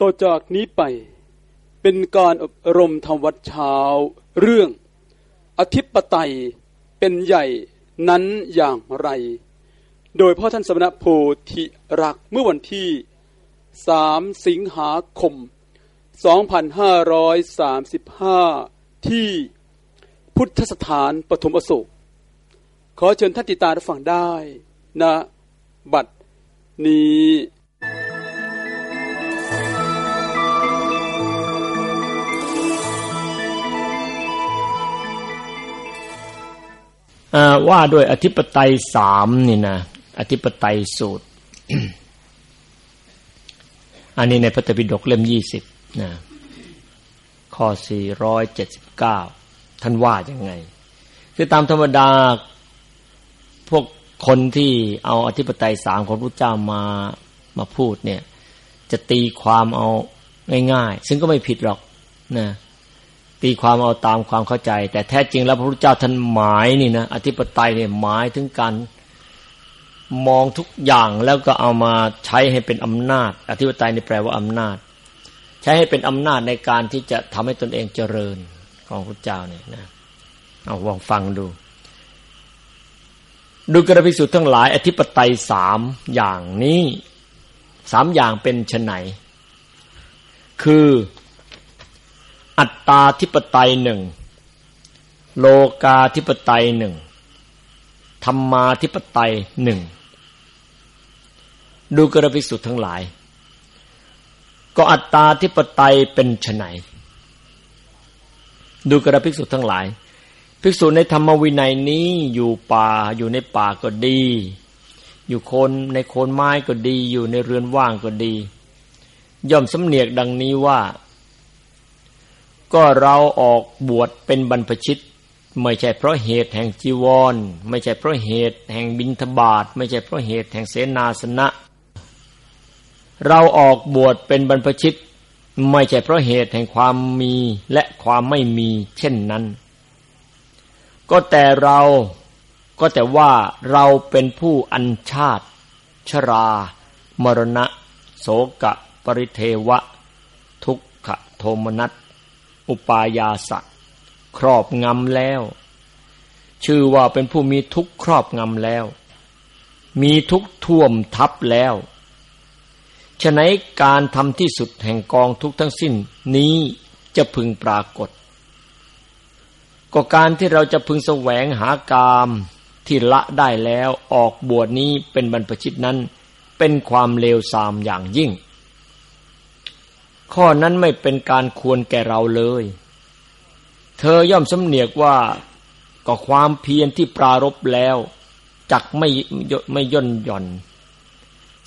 ต่อจากนี้ไปเป็นการอบรมธรรมวัดเช้า เรื่อง อธิปไตยเป็นใหญ่นั้นอย่างไร โดยพ่อท่านสมณโพธิรักเมื่อวันที่ 3 สิงหาคม 2535 ที่พุทธสถานปฐมอโศก ขอเชิญท่านติดตามรับฟังได้นะ บัดนี้ ว่าด้วยอธิปไตยสามนี่นะอธิปไตยสูตร อันนี้ในพระตปิฎกเล่มยี่สิบนะข้อสี่ร้อยเจ็ดสิบเก้าท่านว่ายังไง คือตามธรรมดาพวกคนที่เอาอธิปไตยสามของพระเจ้ามามาพูดเนี่ย จะตีความเอาง่าย ๆ ซึ่งก็ไม่ผิดหรอกนะ ตีความเอาตามความเข้าใจ แต่แท้จริงแล้วพระพุทธเจ้าท่านหมายนี่นะอธิปไตยเนี่ยหมายถึงการมองทุกอย่างแล้วก็เอามาใช้ให้เป็นอำนาจ อธิปไตยนี่แปลว่าอำนาจ ใช้ให้เป็นอำนาจในการที่จะทำให้ตนเองเจริญของพระเจ้าเนี่ยนะเอาลองฟังดู ดูกระพิสุทธ์ทั้งหลาย อธิปไตยสามอย่างนี้สามอย่างเป็นชนไหน คือ อัตตาธิปไตยหนึ่งโลกาธิปไตยหนึ่งธรรมาธิปไตยหนึ่งดูกระพิสุทธ์ทั้งหลาย ก็อัตตาธิปไตยเป็นไฉนดูกระภิกษุทั้งหลาย ภิกษุในธรรมวินัยนี้อยู่ป่าอยู่ในป่าก็ดี อยู่โคนในโคนไม้ก็ดี อยู่ในเรือนว่างก็ดี ย่อมสำเนียกดังนี้ว่า ก็เราออกบวชเป็นบรรพชิต ไม่ใช่เพราะเหตุแห่งจีวร ไม่ใช่เพราะเหตุแห่งบิณฑบาตไม่ใช่เพราะเหตุแห่งเสนาสนะ เราออกบวชเป็นบรรพชิต ไม่ใช่เพราะเหตุแห่งความมีและความไม่มีเช่นนั้น ก็แต่เราก็แต่ว่าเราเป็นผู้อัญชาติ ชรา มรณะ โสกะ ปริเทวะ ทุกขโทมนัส อุปายาสะ ครอบงำแล้ว ชื่อว่าเป็นผู้มีทุกข์ครอบงำแล้ว มีทุกข์ท่วมทับแล้วฉะนั้นการทำที่สุดแห่งกองทุกข์ทั้งสิ้นนี้จะพึงปรากฏ ก็การที่เราจะพึงแสวงหากามที่ละได้แล้วออกบวชนี้เป็นบรรพชิตนั้น เป็นความเลวทรามอย่างยิ่ง ข้อนั้นไม่เป็นการควรแก่เราเลย เธอย่อมสำเนียกว่าก็ความเพียรที่ปรารบแล้วจักไม่ไม่ย่นหย่อน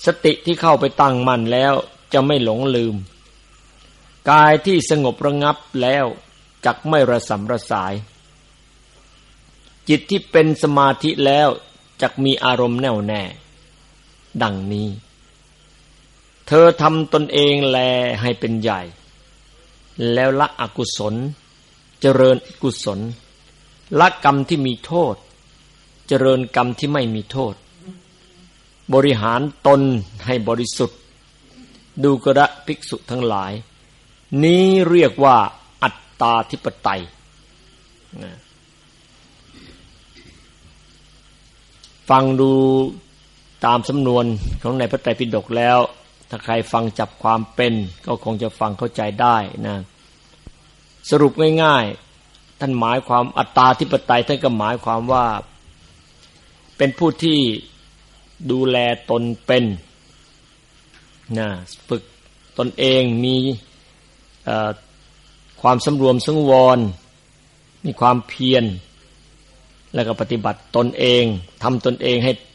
สติที่เข้าไปตั้งมั่นแล้วจะไม่หลงลืม กายที่สงบระงับแล้วจักไม่ระสำระสาย จิตที่เป็นสมาธิแล้วจักมีอารมณ์แน่วแน่ ดังนี้ ธอทำตนเองแลให้เป็นใหญ่ แล้วละอกุศล เจริญกุศล ละกรรมที่มีโทษ เจริญกรรมที่ไม่มีโทษ บริหารตนให้บริสุทธิ์ ดูกระภิกษุทั้งหลาย นี้เรียกว่าอัตตาธิปไตย ฟังดูตามสำนวนของในพระไตรปิฎกแล้ว ถ้าใครฟังจับความเป็น ก็คงจะฟังเข้าใจได้นะสรุปง่ายๆ ท่านหมายความอัตตาธิปไตยท่านก็หมายความว่า เป็นผู้ที่ดูแลตนเป็นนะฝึกตนเองมีความสำรวมสังวร มีความเพียร แล้วก็ปฏิบัติตนเองทำตนเองให้